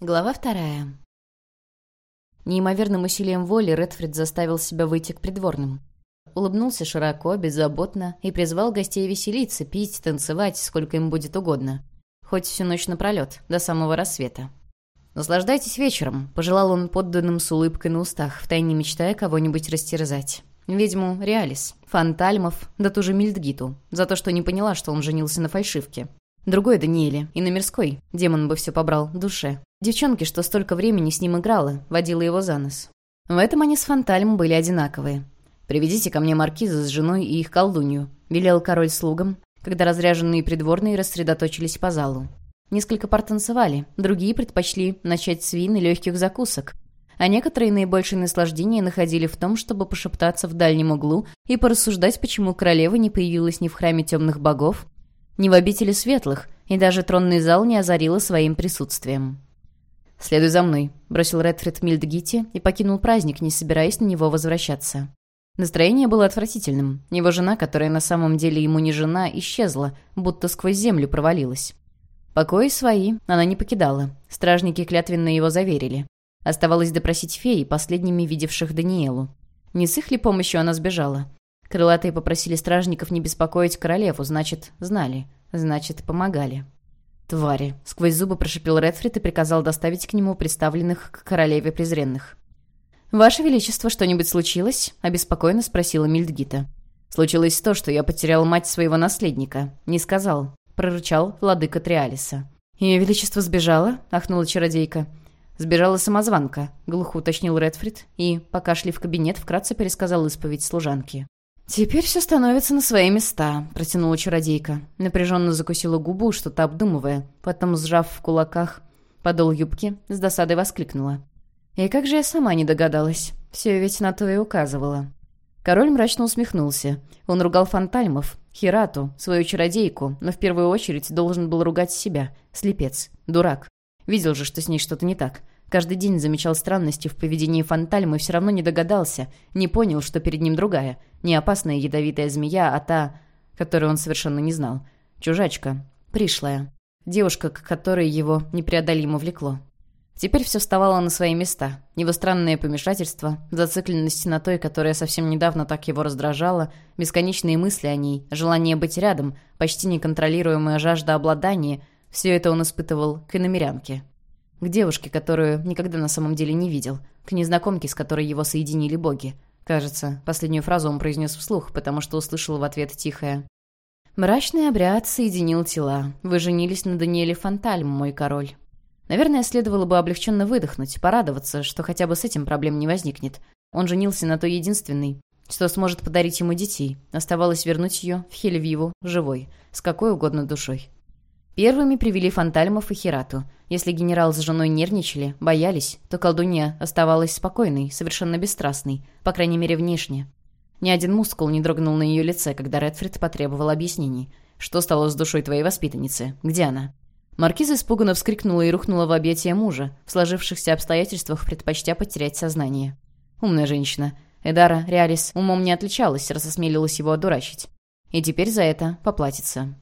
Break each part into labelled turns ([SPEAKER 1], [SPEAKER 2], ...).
[SPEAKER 1] Глава вторая. Неимоверным усилием воли Редфрид заставил себя выйти к придворным. Улыбнулся широко, беззаботно и призвал гостей веселиться, пить, танцевать, сколько им будет угодно. Хоть всю ночь напролет, до самого рассвета. «Наслаждайтесь вечером», — пожелал он подданным с улыбкой на устах, втайне мечтая кого-нибудь растерзать. Ведьму Реалис, Фантальмов, да ту же Мильдгиту, за то, что не поняла, что он женился на фальшивке. Другой Даниэле, и на мирской, демон бы все побрал, душе. Девчонки, что столько времени с ним играла, водила его за нос. В этом они с Фантальм были одинаковые. «Приведите ко мне маркиза с женой и их колдунью», — велел король слугам, когда разряженные придворные рассредоточились по залу. Несколько пар танцевали, другие предпочли начать с вин и легких закусок, а некоторые наибольшее наслаждение находили в том, чтобы пошептаться в дальнем углу и порассуждать, почему королева не появилась ни в храме темных богов, ни в обители светлых, и даже тронный зал не озарила своим присутствием. «Следуй за мной», — бросил Редфрид Мильдгити и покинул праздник, не собираясь на него возвращаться. Настроение было отвратительным. Его жена, которая на самом деле ему не жена, исчезла, будто сквозь землю провалилась. Покои свои она не покидала. Стражники клятвенно его заверили. Оставалось допросить феи, последними видевших Даниэлу. Не с их ли помощью она сбежала? Крылатые попросили стражников не беспокоить королеву, значит, знали, значит, помогали. «Твари!» — сквозь зубы прошипел Редфрид и приказал доставить к нему представленных к королеве презренных. «Ваше Величество, что-нибудь случилось?» — обеспокоенно спросила Мильдгита. «Случилось то, что я потерял мать своего наследника. Не сказал», — прорычал владыка Триалиса. «Ее Величество сбежало?» — ахнула чародейка. «Сбежала самозванка», — глухо уточнил Редфрид и, пока шли в кабинет, вкратце пересказал исповедь служанки. «Теперь все становится на свои места», — протянула чародейка. Напряженно закусила губу, что-то обдумывая. Потом, сжав в кулаках подол юбки, с досадой воскликнула. «И как же я сама не догадалась? Все ведь на то и указывала». Король мрачно усмехнулся. Он ругал Фантальмов, Хирату, свою чародейку, но в первую очередь должен был ругать себя. Слепец. Дурак. Видел же, что с ней что-то не так. Каждый день замечал странности в поведении Фантальмы и все равно не догадался, не понял, что перед ним другая. Не опасная ядовитая змея, а та, которую он совершенно не знал. Чужачка. Пришлая. Девушка, к которой его непреодолимо влекло. Теперь все вставало на свои места. Его странное помешательство, зацикленность на той, которая совсем недавно так его раздражала, бесконечные мысли о ней, желание быть рядом, почти неконтролируемая жажда обладания — все это он испытывал к иномерянке. К девушке, которую никогда на самом деле не видел. К незнакомке, с которой его соединили боги. Кажется, последнюю фразу он произнес вслух, потому что услышал в ответ тихое «Мрачный обряд соединил тела. Вы женились на Даниэле Фантальм, мой король». Наверное, следовало бы облегченно выдохнуть, порадоваться, что хотя бы с этим проблем не возникнет. Он женился на той единственной, что сможет подарить ему детей. Оставалось вернуть ее в Хелевьеву, живой, с какой угодно душой. Первыми привели Фантальмов и Хирату. Если генерал с женой нервничали, боялись, то колдунья оставалась спокойной, совершенно бесстрастной, по крайней мере, внешне. Ни один мускул не дрогнул на ее лице, когда Редфрид потребовал объяснений. «Что стало с душой твоей воспитанницы? Где она?» Маркиза испуганно вскрикнула и рухнула в объятия мужа, в сложившихся обстоятельствах предпочтя потерять сознание. Умная женщина. Эдара Реалис умом не отличалась, раз осмелилась его одурачить. И теперь за это поплатится.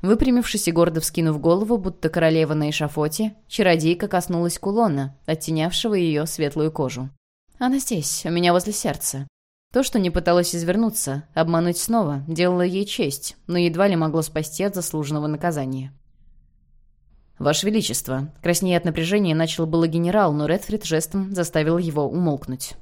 [SPEAKER 1] Выпрямившись и гордо вскинув голову, будто королева на эшафоте, чародейка коснулась кулона, оттенявшего ее светлую кожу. «Она здесь, у меня возле сердца». То, что не пыталась извернуться, обмануть снова, делало ей честь, но едва ли могло спасти от заслуженного наказания. «Ваше Величество!» Краснея от напряжения начал было генерал, но Редфрид жестом заставил его умолкнуть.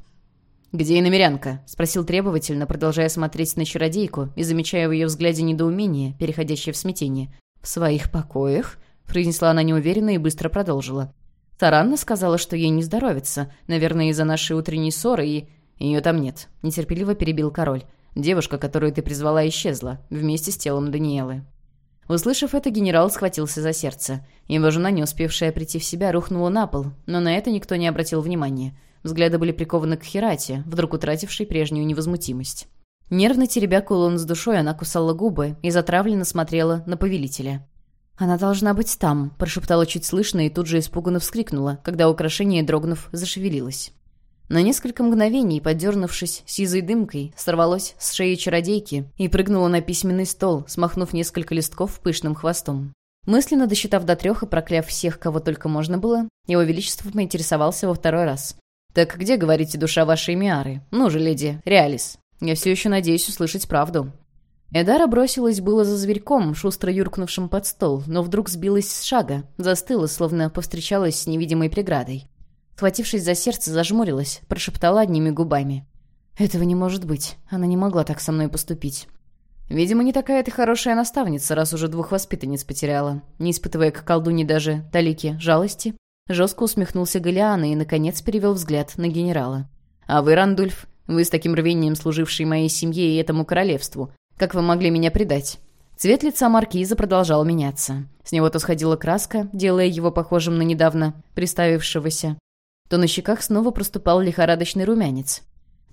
[SPEAKER 1] «Где иномерянка?» — спросил требовательно, продолжая смотреть на чародейку и замечая в ее взгляде недоумение, переходящее в смятение. «В своих покоях?» — произнесла она неуверенно и быстро продолжила. «Таранна сказала, что ей не здоровится, наверное, из-за нашей утренней ссоры, и...» «Ее там нет», — нетерпеливо перебил король. «Девушка, которую ты призвала, исчезла, вместе с телом Даниэлы». Услышав это, генерал схватился за сердце. Его жена, не успевшая прийти в себя, рухнула на пол, но на это никто не обратил внимания. Взгляды были прикованы к Херате, вдруг утратившей прежнюю невозмутимость. Нервно теребя кулон с душой, она кусала губы и затравленно смотрела на повелителя. «Она должна быть там», — прошептала чуть слышно и тут же испуганно вскрикнула, когда украшение, дрогнув, зашевелилось. На несколько мгновений, подернувшись сизой дымкой, сорвалось с шеи чародейки и прыгнуло на письменный стол, смахнув несколько листков пышным хвостом. Мысленно досчитав до трех и прокляв всех, кого только можно было, его величество поинтересовался во второй раз. «Так где, говорите, душа вашей Миары? Ну же, леди, Реалис. Я все еще надеюсь услышать правду». Эдара бросилась было за зверьком, шустро юркнувшим под стол, но вдруг сбилась с шага, застыла, словно повстречалась с невидимой преградой. Схватившись за сердце, зажмурилась, прошептала одними губами. «Этого не может быть. Она не могла так со мной поступить». Видимо, не такая ты хорошая наставница, раз уже двух воспитанниц потеряла. Не испытывая к колдуне даже талики жалости, жестко усмехнулся Галиана и, наконец, перевел взгляд на генерала. «А вы, Рандульф, вы с таким рвением служивший моей семье и этому королевству, как вы могли меня предать?» Цвет лица маркиза продолжал меняться. С него то сходила краска, делая его похожим на недавно приставившегося, то на щеках снова проступал лихорадочный румянец.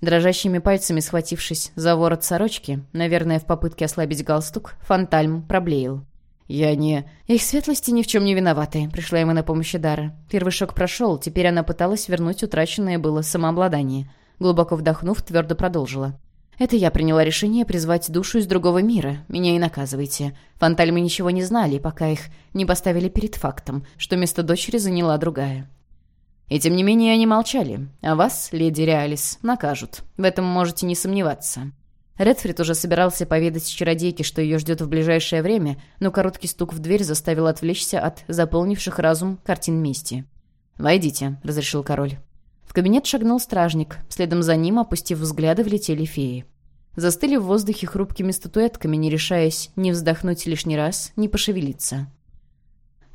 [SPEAKER 1] Дрожащими пальцами схватившись за ворот сорочки, наверное, в попытке ослабить галстук, Фантальм проблеял. «Я не...» «Их светлости ни в чем не виноваты», — пришла ему на помощь Дара. Первый шок прошел, теперь она пыталась вернуть утраченное было самообладание. Глубоко вдохнув, твердо продолжила. «Это я приняла решение призвать душу из другого мира. Меня и наказывайте. Фантальмы ничего не знали, пока их не поставили перед фактом, что место дочери заняла другая. И тем не менее они молчали. А вас, леди Реалис, накажут. В этом можете не сомневаться. Редфрид уже собирался поведать чародейке, что ее ждет в ближайшее время, но короткий стук в дверь заставил отвлечься от заполнивших разум картин мести. «Войдите», — разрешил король. В кабинет шагнул стражник. Следом за ним, опустив взгляды, влетели феи. Застыли в воздухе хрупкими статуэтками, не решаясь ни вздохнуть лишний раз, ни пошевелиться.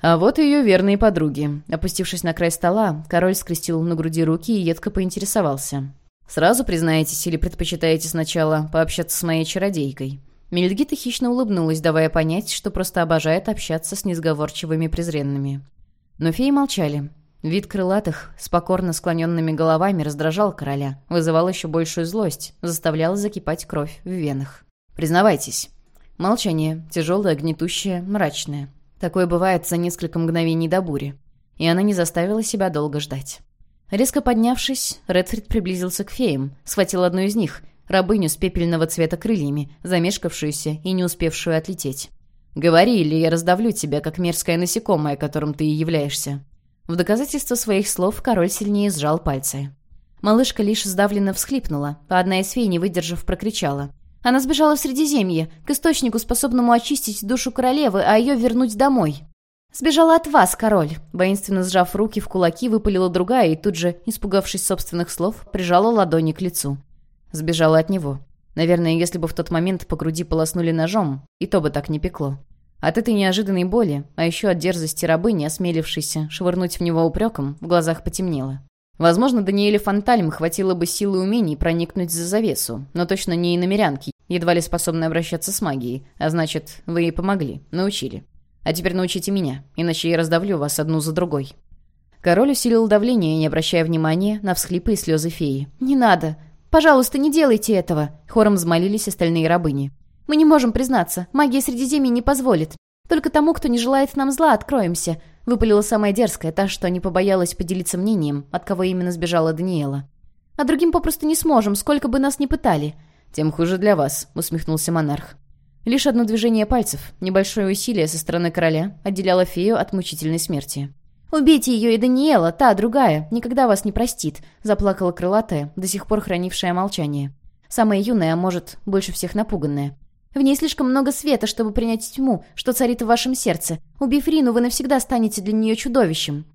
[SPEAKER 1] А вот и ее верные подруги. Опустившись на край стола, король скрестил на груди руки и едко поинтересовался. «Сразу признаетесь или предпочитаете сначала пообщаться с моей чародейкой?» Мельдгита хищно улыбнулась, давая понять, что просто обожает общаться с несговорчивыми презренными. Но феи молчали. Вид крылатых с покорно склоненными головами раздражал короля, вызывал еще большую злость, заставлял закипать кровь в венах. «Признавайтесь». Молчание, тяжелое, гнетущее, мрачное. Такое бывает за несколько мгновений до бури. И она не заставила себя долго ждать. Резко поднявшись, Редфрид приблизился к феям, схватил одну из них, рабыню с пепельного цвета крыльями, замешкавшуюся и не успевшую отлететь. «Говори, или я раздавлю тебя, как мерзкое насекомое, которым ты и являешься». В доказательство своих слов король сильнее сжал пальцы. Малышка лишь сдавленно всхлипнула, а одна из фей, не выдержав, прокричала. Она сбежала в Средиземье, к источнику, способному очистить душу королевы, а ее вернуть домой. «Сбежала от вас, король!» Воинственно сжав руки в кулаки, выпалила другая и тут же, испугавшись собственных слов, прижала ладони к лицу. Сбежала от него. Наверное, если бы в тот момент по груди полоснули ножом, и то бы так не пекло. От этой неожиданной боли, а еще от дерзости рабыни, осмелившейся швырнуть в него упреком, в глазах потемнело. Возможно, Даниэле Фонтальм хватило бы силы и умений проникнуть за завесу, но точно не и намерянки, едва ли способны обращаться с магией, а значит, вы ей помогли, научили. А теперь научите меня, иначе я раздавлю вас одну за другой». Король усилил давление, не обращая внимания на всхлипы и слезы феи. «Не надо! Пожалуйста, не делайте этого!» Хором взмолились остальные рабыни. «Мы не можем признаться, магия Средиземья не позволит. Только тому, кто не желает нам зла, откроемся. Выпалила самая дерзкая, та, что не побоялась поделиться мнением, от кого именно сбежала Даниэла. «А другим попросту не сможем, сколько бы нас ни пытали». «Тем хуже для вас», — усмехнулся монарх. Лишь одно движение пальцев, небольшое усилие со стороны короля, отделяло фею от мучительной смерти. «Убейте ее и Даниэла, та, другая, никогда вас не простит», — заплакала крылатая, до сих пор хранившая молчание. Самая юная, а может, больше всех напуганная. В ней слишком много света, чтобы принять тьму, что царит в вашем сердце. Убив Рину, вы навсегда станете для нее чудовищем».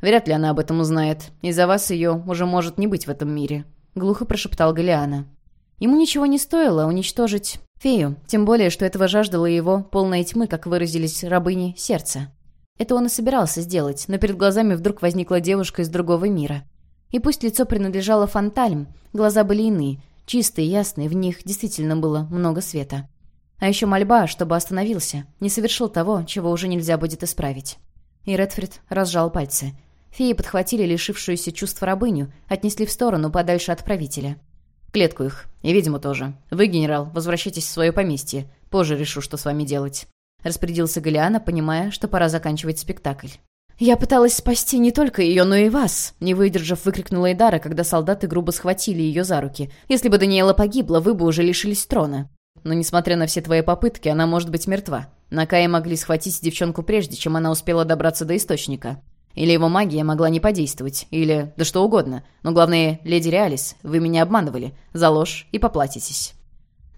[SPEAKER 1] «Вряд ли она об этом узнает. Из-за вас ее уже может не быть в этом мире», — глухо прошептал Галиана. Ему ничего не стоило уничтожить фею, тем более, что этого жаждало его полной тьмы, как выразились рабыни, сердца. Это он и собирался сделать, но перед глазами вдруг возникла девушка из другого мира. И пусть лицо принадлежало Фантальм, глаза были иные, чистые, ясные, в них действительно было много света. А еще мольба, чтобы остановился, не совершил того, чего уже нельзя будет исправить. И Редфрид разжал пальцы. Феи подхватили лишившуюся чувства рабыню, отнесли в сторону подальше от правителя. Клетку их. И ведьму тоже. Вы, генерал, возвращайтесь в свое поместье. Позже решу, что с вами делать. Распорядился Галиана, понимая, что пора заканчивать спектакль. «Я пыталась спасти не только ее, но и вас!» Не выдержав, выкрикнула Эдара, когда солдаты грубо схватили ее за руки. «Если бы Даниэла погибла, вы бы уже лишились трона». но несмотря на все твои попытки, она может быть мертва. На Кае могли схватить девчонку прежде, чем она успела добраться до источника. Или его магия могла не подействовать, или да что угодно. Но главное, леди Реалис, вы меня обманывали. За ложь и поплатитесь.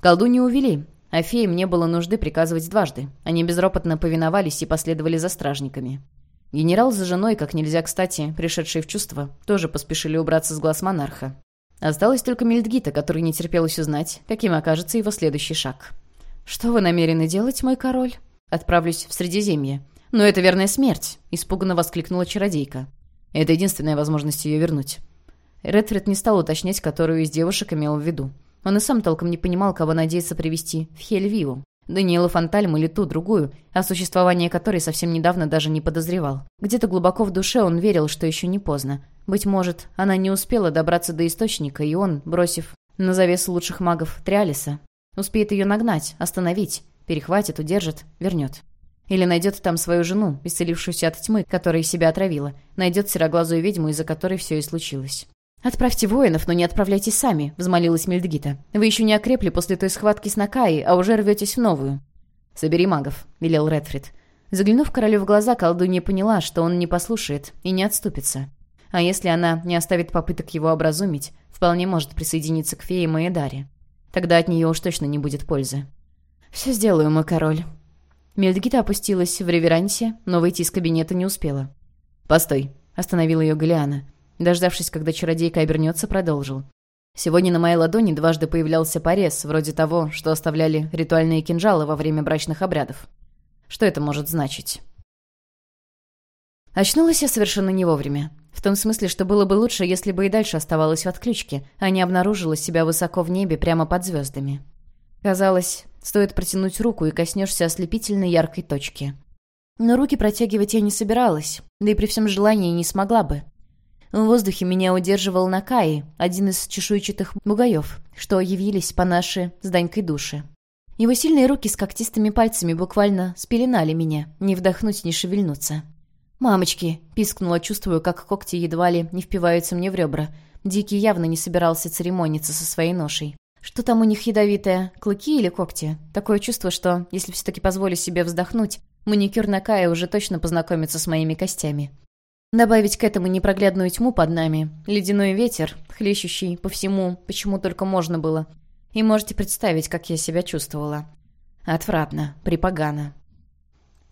[SPEAKER 1] Колдунью увели, а феям не было нужды приказывать дважды. Они безропотно повиновались и последовали за стражниками. Генерал за женой, как нельзя кстати, пришедшие в чувство, тоже поспешили убраться с глаз монарха. Осталось только Мельдгита, который не терпелось узнать, каким окажется его следующий шаг. «Что вы намерены делать, мой король?» «Отправлюсь в Средиземье». «Но это верная смерть!» — испуганно воскликнула чародейка. «Это единственная возможность ее вернуть». Редфрид не стал уточнять, которую из девушек имел в виду. Он и сам толком не понимал, кого надеется привести в Хельвиву. Даниэла Фантальм или ту, другую, о существовании которой совсем недавно даже не подозревал. Где-то глубоко в душе он верил, что еще не поздно. Быть может, она не успела добраться до Источника, и он, бросив на завесу лучших магов Триалиса, успеет ее нагнать, остановить, перехватит, удержит, вернет. Или найдет там свою жену, исцелившуюся от тьмы, которая себя отравила. Найдет сероглазую ведьму, из-за которой все и случилось. «Отправьте воинов, но не отправляйтесь сами», — взмолилась Мельдгита. «Вы еще не окрепли после той схватки с Накаей, а уже рветесь в новую». «Собери магов», — велел Редфрид. Заглянув королю в глаза, колдунья поняла, что он не послушает и не отступится. А если она не оставит попыток его образумить, вполне может присоединиться к фее Маэдаре. Тогда от нее уж точно не будет пользы. «Все сделаю, мой король», Мельдгита опустилась в реверансе, но выйти из кабинета не успела. «Постой», — остановила ее Галиана. Дождавшись, когда чародейка обернется, продолжил. «Сегодня на моей ладони дважды появлялся порез, вроде того, что оставляли ритуальные кинжалы во время брачных обрядов. Что это может значить?» Очнулась я совершенно не вовремя. В том смысле, что было бы лучше, если бы и дальше оставалась в отключке, а не обнаружила себя высоко в небе прямо под звездами. Казалось, стоит протянуть руку и коснешься ослепительной яркой точки. Но руки протягивать я не собиралась, да и при всем желании не смогла бы. В воздухе меня удерживал Накаи, один из чешуйчатых бугаев, что явились по нашей с Данькой душе. Его сильные руки с когтистыми пальцами буквально спеленали меня, не вдохнуть, не шевельнуться. «Мамочки!» — пискнула, чувствую, как когти едва ли не впиваются мне в ребра. Дикий явно не собирался церемониться со своей ношей. Что там у них ядовитое? Клыки или когти? Такое чувство, что, если все-таки позволю себе вздохнуть, маникюр на уже точно познакомится с моими костями. Добавить к этому непроглядную тьму под нами, ледяной ветер, хлещущий по всему, почему только можно было. И можете представить, как я себя чувствовала. Отвратно, припогано.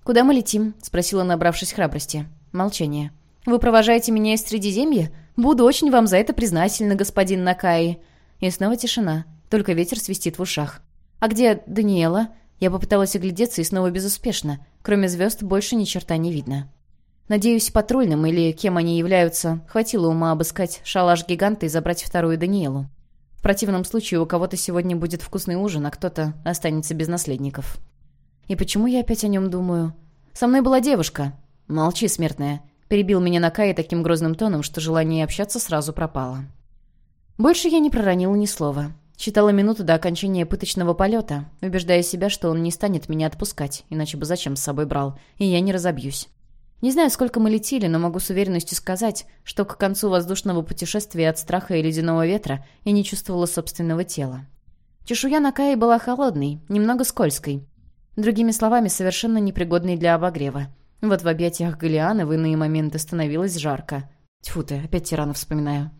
[SPEAKER 1] «Куда мы летим?» — спросила, набравшись храбрости. Молчание. «Вы провожаете меня из Средиземья? Буду очень вам за это признательна, господин Накаи». И снова тишина. Только ветер свистит в ушах. «А где Даниэла?» Я попыталась оглядеться и снова безуспешно. Кроме звезд больше ни черта не видно. Надеюсь, патрульным или кем они являются, хватило ума обыскать шалаш гиганта и забрать вторую Даниэлу. В противном случае у кого-то сегодня будет вкусный ужин, а кто-то останется без наследников. И почему я опять о нем думаю? Со мной была девушка. Молчи, смертная. Перебил меня Накай таким грозным тоном, что желание общаться сразу пропало. Больше я не проронила ни слова. Читала минуту до окончания пыточного полета, убеждая себя, что он не станет меня отпускать, иначе бы зачем с собой брал, и я не разобьюсь. Не знаю, сколько мы летели, но могу с уверенностью сказать, что к концу воздушного путешествия от страха и ледяного ветра я не чувствовала собственного тела. Чешуя на Кае была холодной, немного скользкой. Другими словами, совершенно непригодной для обогрева. Вот в объятиях Галиана в иные моменты становилось жарко. Тьфу ты, опять тирана вспоминаю.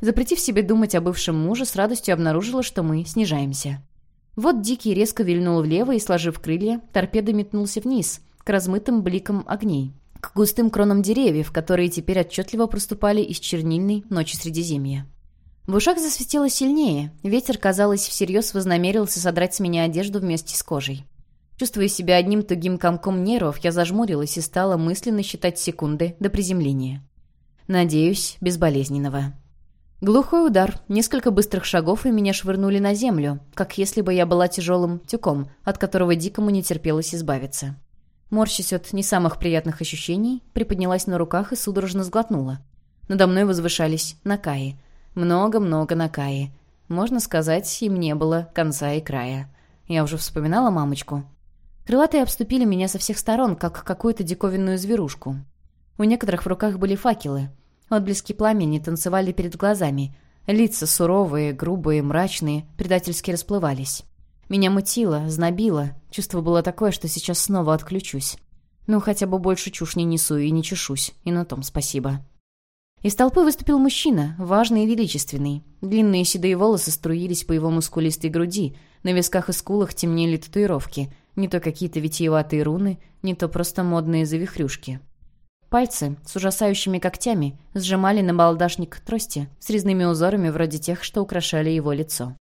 [SPEAKER 1] Запретив себе думать о бывшем муже, с радостью обнаружила, что мы снижаемся. Вот Дикий резко вильнул влево и, сложив крылья, торпеда метнулся вниз, к размытым бликам огней, к густым кронам деревьев, которые теперь отчетливо проступали из чернильной ночи Средиземья. В ушах засветило сильнее, ветер, казалось, всерьез вознамерился содрать с меня одежду вместе с кожей. Чувствуя себя одним тугим комком нервов, я зажмурилась и стала мысленно считать секунды до приземления. Надеюсь, безболезненного. Глухой удар, несколько быстрых шагов, и меня швырнули на землю, как если бы я была тяжелым тюком, от которого дикому не терпелось избавиться. Морщась от не самых приятных ощущений, приподнялась на руках и судорожно сглотнула. Надо мной возвышались Накаи. Много-много Накаи. Можно сказать, им не было конца и края. Я уже вспоминала мамочку. Крылатые обступили меня со всех сторон, как какую-то диковинную зверушку. У некоторых в руках были факелы, Отблески пламени танцевали перед глазами. Лица суровые, грубые, мрачные, предательски расплывались. Меня мутило, знобило. Чувство было такое, что сейчас снова отключусь. Ну, хотя бы больше чушь не несу и не чешусь. И на том спасибо. Из толпы выступил мужчина, важный и величественный. Длинные седые волосы струились по его мускулистой груди, на висках и скулах темнели татуировки, не то какие-то витиеватые руны, не то просто модные завихрюшки. Пальцы с ужасающими когтями сжимали на балдашник трости с резными узорами вроде тех, что украшали его лицо.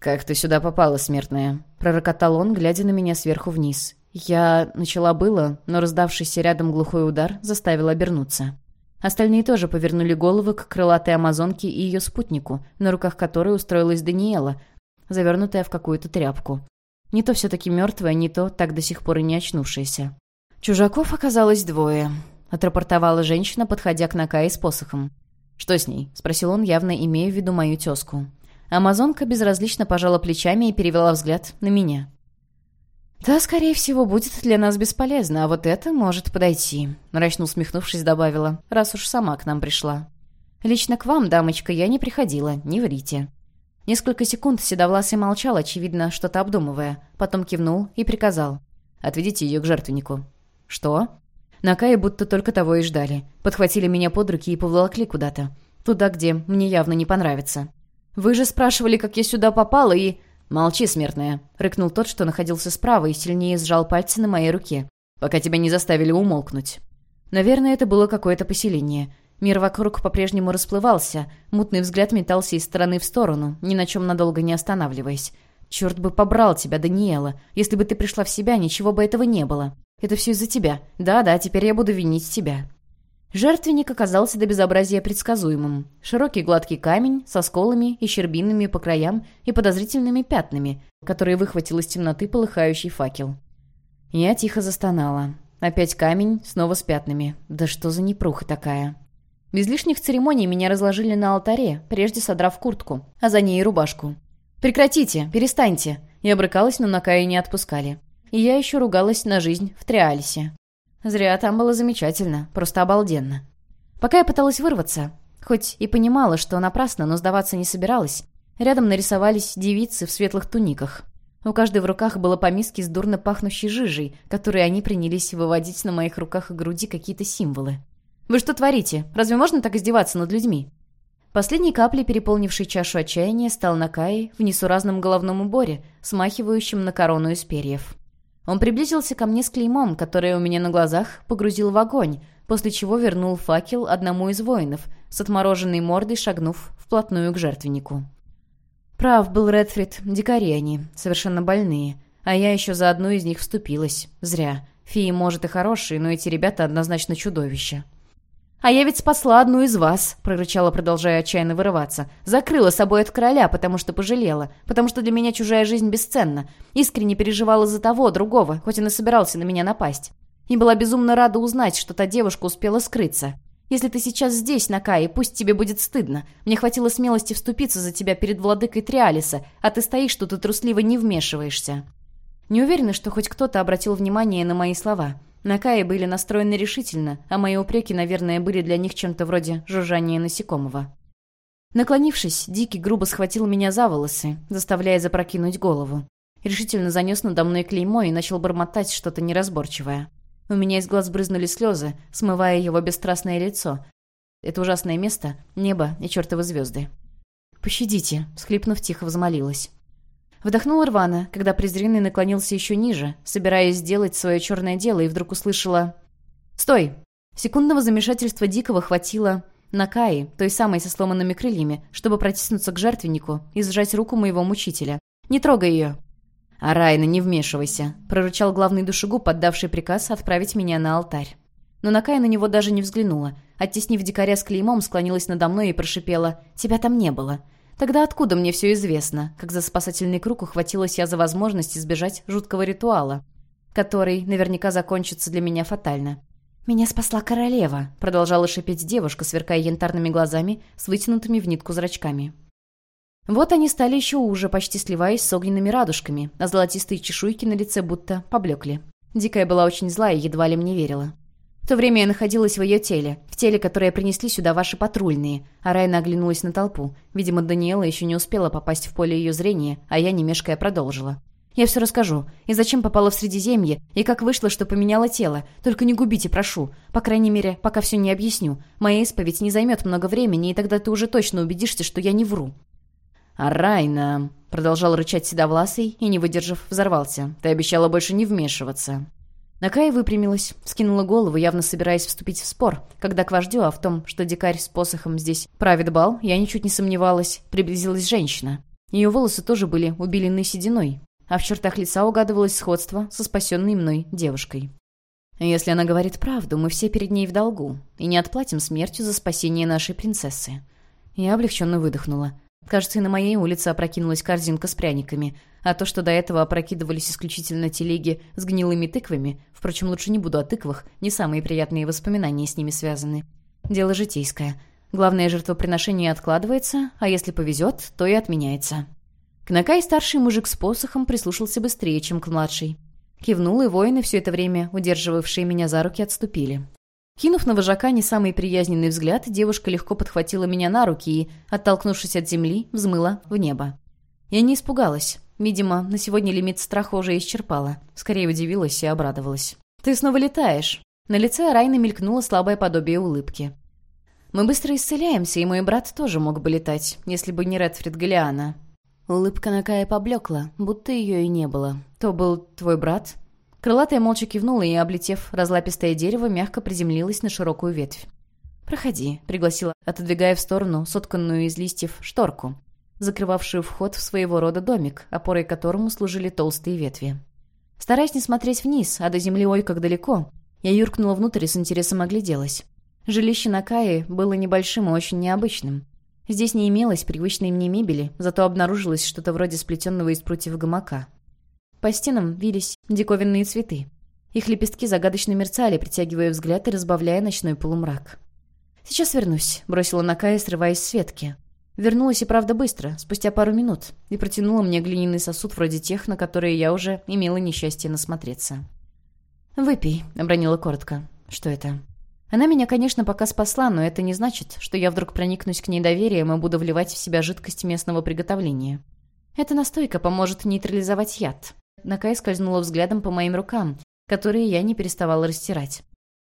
[SPEAKER 1] «Как ты сюда попала, смертная?» — пророкотал он, глядя на меня сверху вниз. Я начала было, но раздавшийся рядом глухой удар заставил обернуться. Остальные тоже повернули головы к крылатой амазонке и ее спутнику, на руках которой устроилась Даниэла, завернутая в какую-то тряпку. Не то все-таки мертвая, не то так до сих пор и не очнувшаяся. «Чужаков оказалось двое», — отрапортовала женщина, подходя к Накае с посохом. «Что с ней?» — спросил он, явно имея в виду мою тезку. Амазонка безразлично пожала плечами и перевела взгляд на меня. «Та, скорее всего, будет для нас бесполезна, а вот это может подойти», — мрачно усмехнувшись, добавила, раз уж сама к нам пришла. «Лично к вам, дамочка, я не приходила, не врите». Несколько секунд Седовласый молчал, очевидно, что-то обдумывая, потом кивнул и приказал. «Отведите ее к жертвеннику». «Что?» Накаи будто только того и ждали. Подхватили меня под руки и поволокли куда-то. Туда, где мне явно не понравится. «Вы же спрашивали, как я сюда попала, и...» «Молчи, смертная», — рыкнул тот, что находился справа и сильнее сжал пальцы на моей руке, пока тебя не заставили умолкнуть. Наверное, это было какое-то поселение. Мир вокруг по-прежнему расплывался, мутный взгляд метался из стороны в сторону, ни на чем надолго не останавливаясь. «Черт бы побрал тебя, Даниэла! Если бы ты пришла в себя, ничего бы этого не было. Это все из-за тебя. Да-да, теперь я буду винить тебя». Жертвенник оказался до безобразия предсказуемым. Широкий гладкий камень со сколами и щербинами по краям и подозрительными пятнами, которые выхватил из темноты полыхающий факел. Я тихо застонала. Опять камень, снова с пятнами. Да что за непруха такая? Без лишних церемоний меня разложили на алтаре, прежде содрав куртку, а за ней и рубашку. «Прекратите! Перестаньте!» Я брыкалась, но на Кае не отпускали. И я еще ругалась на жизнь в Триалисе. Зря там было замечательно, просто обалденно. Пока я пыталась вырваться, хоть и понимала, что напрасно, но сдаваться не собиралась, рядом нарисовались девицы в светлых туниках. У каждой в руках было по миске с дурно пахнущей жижей, которые они принялись выводить на моих руках и груди какие-то символы. «Вы что творите? Разве можно так издеваться над людьми?» Последней каплей, переполнившей чашу отчаяния, стал Накай в несуразном головном уборе, смахивающем на корону из перьев. Он приблизился ко мне с клеймом, которое у меня на глазах погрузил в огонь, после чего вернул факел одному из воинов, с отмороженной мордой шагнув вплотную к жертвеннику. Прав был Редфрид, дикари они, совершенно больные, а я еще за одну из них вступилась. Зря. Феи, может, и хорошие, но эти ребята однозначно чудовища. «А я ведь спасла одну из вас», — прорычала, продолжая отчаянно вырываться. «Закрыла собой от короля, потому что пожалела, потому что для меня чужая жизнь бесценна. Искренне переживала за того, другого, хоть он и собирался на меня напасть. И была безумно рада узнать, что та девушка успела скрыться. Если ты сейчас здесь, на Кае, пусть тебе будет стыдно. Мне хватило смелости вступиться за тебя перед владыкой Триалиса, а ты стоишь тут и трусливо не вмешиваешься». Не уверена, что хоть кто-то обратил внимание на мои слова. Накаи были настроены решительно, а мои упреки, наверное, были для них чем-то вроде жужжания насекомого. Наклонившись, Дикий грубо схватил меня за волосы, заставляя запрокинуть голову. Решительно занес надо мной клеймо и начал бормотать что-то неразборчивое. У меня из глаз брызнули слезы, смывая его бесстрастное лицо. Это ужасное место — небо и чертовы звезды. «Пощадите», — всхлипнув, тихо взмолилась. Вдохнула рвано, когда презренный наклонился еще ниже, собираясь сделать свое черное дело, и вдруг услышала «Стой!». Секундного замешательства Дикого хватило на Каи, той самой со сломанными крыльями, чтобы протиснуться к жертвеннику и сжать руку моего мучителя. «Не трогай ее!» «А Райна, не вмешивайся!» — прорычал главный душегуб, поддавший приказ отправить меня на алтарь. Но Накая на него даже не взглянула. Оттеснив дикаря с клеймом, склонилась надо мной и прошипела «Тебя там не было». Тогда откуда мне все известно, как за спасательный круг ухватилась я за возможность избежать жуткого ритуала, который наверняка закончится для меня фатально? «Меня спасла королева», — продолжала шипеть девушка, сверкая янтарными глазами с вытянутыми в нитку зрачками. Вот они стали еще уже, почти сливаясь с огненными радужками, а золотистые чешуйки на лице будто поблекли. Дикая была очень злая и едва ли мне верила. В то время я находилась в ее теле, в теле, которое принесли сюда ваши патрульные. А Райна оглянулась на толпу. Видимо, Даниэла еще не успела попасть в поле ее зрения, а я, не мешкая, продолжила. Я все расскажу. И зачем попала в Средиземье, и как вышло, что поменяла тело. Только не губите, прошу. По крайней мере, пока все не объясню. Моя исповедь не займет много времени, и тогда ты уже точно убедишься, что я не вру».
[SPEAKER 2] «А Райна...» — продолжал рычать Седовласый и, не выдержав, взорвался. «Ты обещала больше не вмешиваться».
[SPEAKER 1] Накая выпрямилась, скинула голову, явно собираясь вступить в спор, когда к вождю, а в том, что дикарь с посохом здесь правит бал, я ничуть не сомневалась, приблизилась женщина. Ее волосы тоже были убелены сединой, а в чертах лица угадывалось сходство со спасенной мной девушкой. Если она говорит правду, мы все перед ней в долгу и не отплатим смертью за спасение нашей принцессы. Я облегченно выдохнула. Кажется, и на моей улице опрокинулась корзинка с пряниками, а то, что до этого опрокидывались исключительно телеги с гнилыми тыквами, впрочем, лучше не буду о тыквах, не самые приятные воспоминания с ними связаны. Дело житейское. Главное жертвоприношение откладывается, а если повезет, то и отменяется. К Накай старший мужик с посохом прислушался быстрее, чем к младшей. Кивнул, и воины, все это время удерживавшие меня за руки, отступили. Кинув на вожака не самый приязненный взгляд, девушка легко подхватила меня на руки и, оттолкнувшись от земли, взмыла в небо. Я не испугалась. Видимо, на сегодня лимит страха уже исчерпала. Скорее удивилась и обрадовалась. «Ты снова летаешь!» На лице Райны мелькнуло слабое подобие улыбки. «Мы быстро исцеляемся, и мой брат тоже мог бы летать, если бы не Редфрид Галиана». Улыбка Накая поблекла, будто ее и не было. «То был твой брат?» Крылатая молча кивнула и, облетев разлапистое дерево, мягко приземлилась на широкую ветвь. «Проходи», — пригласила, отодвигая в сторону сотканную из листьев шторку, закрывавшую вход в своего рода домик, опорой которому служили толстые ветви. Стараясь не смотреть вниз, а до земли ой как далеко, я юркнула внутрь и с интересом огляделась. Жилище Накаи было небольшим и очень необычным. Здесь не имелось привычной мне мебели, зато обнаружилось что-то вроде сплетенного из прутьев гамака. По стенам вились диковинные цветы. Их лепестки загадочно мерцали, притягивая взгляд и разбавляя ночной полумрак. «Сейчас вернусь», — бросила Накая, срываясь с ветки. Вернулась и правда быстро, спустя пару минут, и протянула мне глиняный сосуд вроде тех, на которые я уже имела несчастье насмотреться. «Выпей», — обронила коротко. «Что это?» Она меня, конечно, пока спасла, но это не значит, что я вдруг проникнусь к ней доверием и буду вливать в себя жидкость местного приготовления. Эта настойка поможет нейтрализовать яд. Накай скользнула взглядом по моим рукам, которые я не переставала растирать.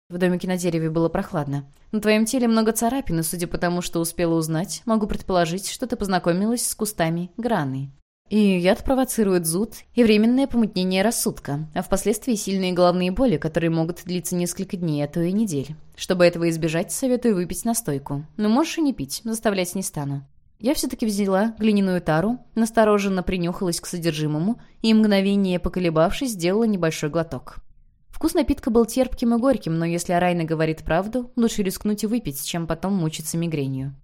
[SPEAKER 1] В домике на дереве было прохладно. На твоем теле много царапин, и судя по тому, что успела узнать, могу предположить, что ты познакомилась с кустами граны. И яд провоцирует зуд и временное помутнение рассудка, а впоследствии сильные головные боли, которые могут длиться несколько дней, а то и недель. Чтобы этого избежать, советую выпить настойку. Но можешь и не пить, заставлять не стану. Я все-таки взяла глиняную тару, настороженно принюхалась к содержимому и, мгновение поколебавшись, сделала небольшой глоток. Вкус напитка был терпким и горьким, но если Арайна говорит правду, лучше рискнуть и выпить, чем потом мучиться мигренью.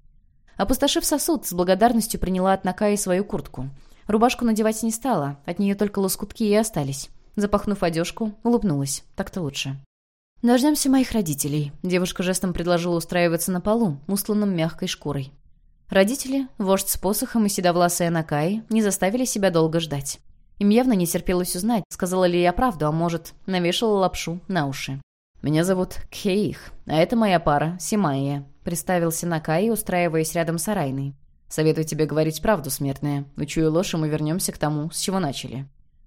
[SPEAKER 1] Опустошив сосуд, с благодарностью приняла от Накаи свою куртку. Рубашку надевать не стала, от нее только лоскутки и остались. Запахнув одежку, улыбнулась. Так-то лучше. «Дождемся моих родителей», — девушка жестом предложила устраиваться на полу, устланном мягкой шкурой. Родители, вождь с посохом и седовласая Накаи, не заставили себя долго ждать. Им явно не терпелось узнать, сказала ли я правду, а может, навешала лапшу на уши. «Меня зовут Кхеих, а это моя пара, Симайя», — представился Накаи, устраиваясь рядом с Арайной. «Советую тебе говорить правду, смертная. Учую ложь, и мы вернемся к тому, с чего начали».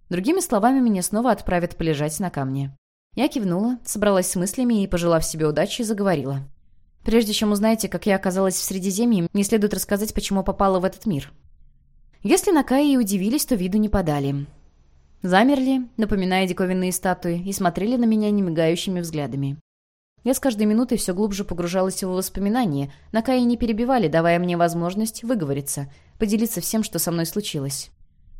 [SPEAKER 1] Другими словами, меня снова отправят полежать на камне. Я кивнула, собралась с мыслями и, пожелав себе удачи, заговорила. Прежде чем узнаете, как я оказалась в Средиземье, мне следует рассказать, почему попала в этот мир. Если Накаи и удивились, то виду не подали. Замерли, напоминая диковинные статуи, и смотрели на меня немигающими взглядами. Я с каждой минутой все глубже погружалась в воспоминания, Накаи не перебивали, давая мне возможность выговориться, поделиться всем, что со мной случилось.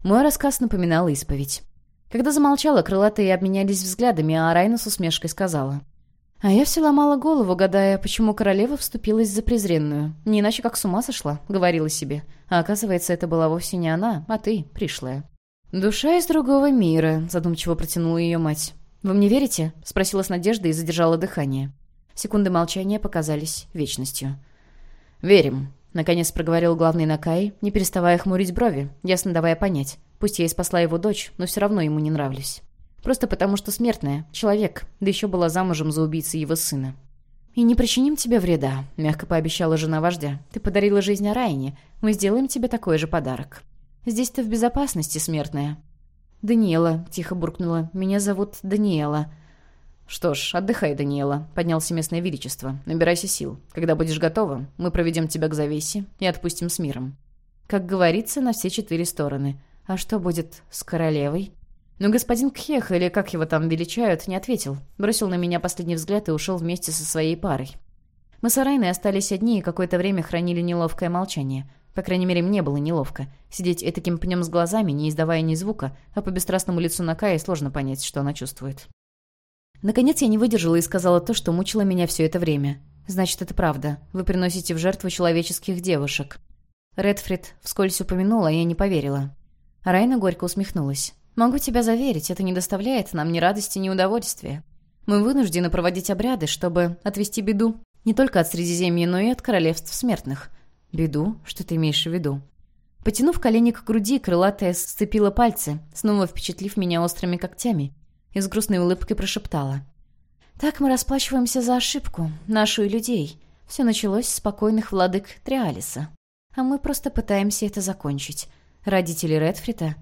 [SPEAKER 1] Мой рассказ напоминал исповедь. Когда замолчала, крылатые обменялись взглядами, а Райна с усмешкой сказала. А я все ломала голову, гадая, почему королева вступилась за презренную. Не иначе как с ума сошла, говорила себе. А оказывается, это была вовсе не она, а ты, пришлая. «Душа из другого мира», — задумчиво протянула ее мать. «Вы мне верите?» — спросила с надеждой и задержала дыхание. Секунды молчания показались вечностью. «Верим», — наконец проговорил главный Накай, не переставая хмурить брови, ясно давая понять. Пусть я и спасла его дочь, но все равно ему не нравлюсь. Просто потому, что смертная, человек, да еще была замужем за убийцей его сына. «И не причиним тебе вреда», — мягко пообещала жена вождя. «Ты подарила жизнь Арайне. Мы сделаем тебе такой же подарок. Здесь ты в безопасности, смертная».
[SPEAKER 2] «Даниэла», — тихо буркнула. «Меня зовут Даниэла».
[SPEAKER 1] «Что ж, отдыхай, Даниэла», — поднялся местное величество. «Набирайся сил. Когда будешь готова, мы проведем тебя к завесе и отпустим с миром».
[SPEAKER 2] Как говорится, на все четыре стороны. А что будет с королевой? Но господин Кхех, или как его там величают, не ответил. Бросил на меня последний взгляд и ушел вместе со своей парой. Мы с Арайной остались одни и какое-то время хранили неловкое молчание. По крайней мере, мне было неловко. Сидеть этаким пнем с глазами, не издавая ни звука, а по бесстрастному лицу Накая сложно понять, что она чувствует. Наконец я не выдержала и сказала то, что мучило меня все это время. «Значит, это правда. Вы приносите в жертву человеческих девушек». Редфрид вскользь упомянула, а я не поверила. Райна горько усмехнулась. «Могу тебя заверить, это не доставляет нам ни радости, ни удовольствия. Мы вынуждены проводить обряды, чтобы отвести беду не только от Средиземья, но и от королевств смертных». «Беду? Что ты имеешь в виду?» Потянув колени к груди, крылатая сцепила пальцы, снова впечатлив меня острыми когтями и с грустной улыбкой прошептала. «Так мы расплачиваемся за ошибку, нашу и людей. Все началось с спокойных владык Триалиса. А мы просто пытаемся это закончить. Родители Редфрита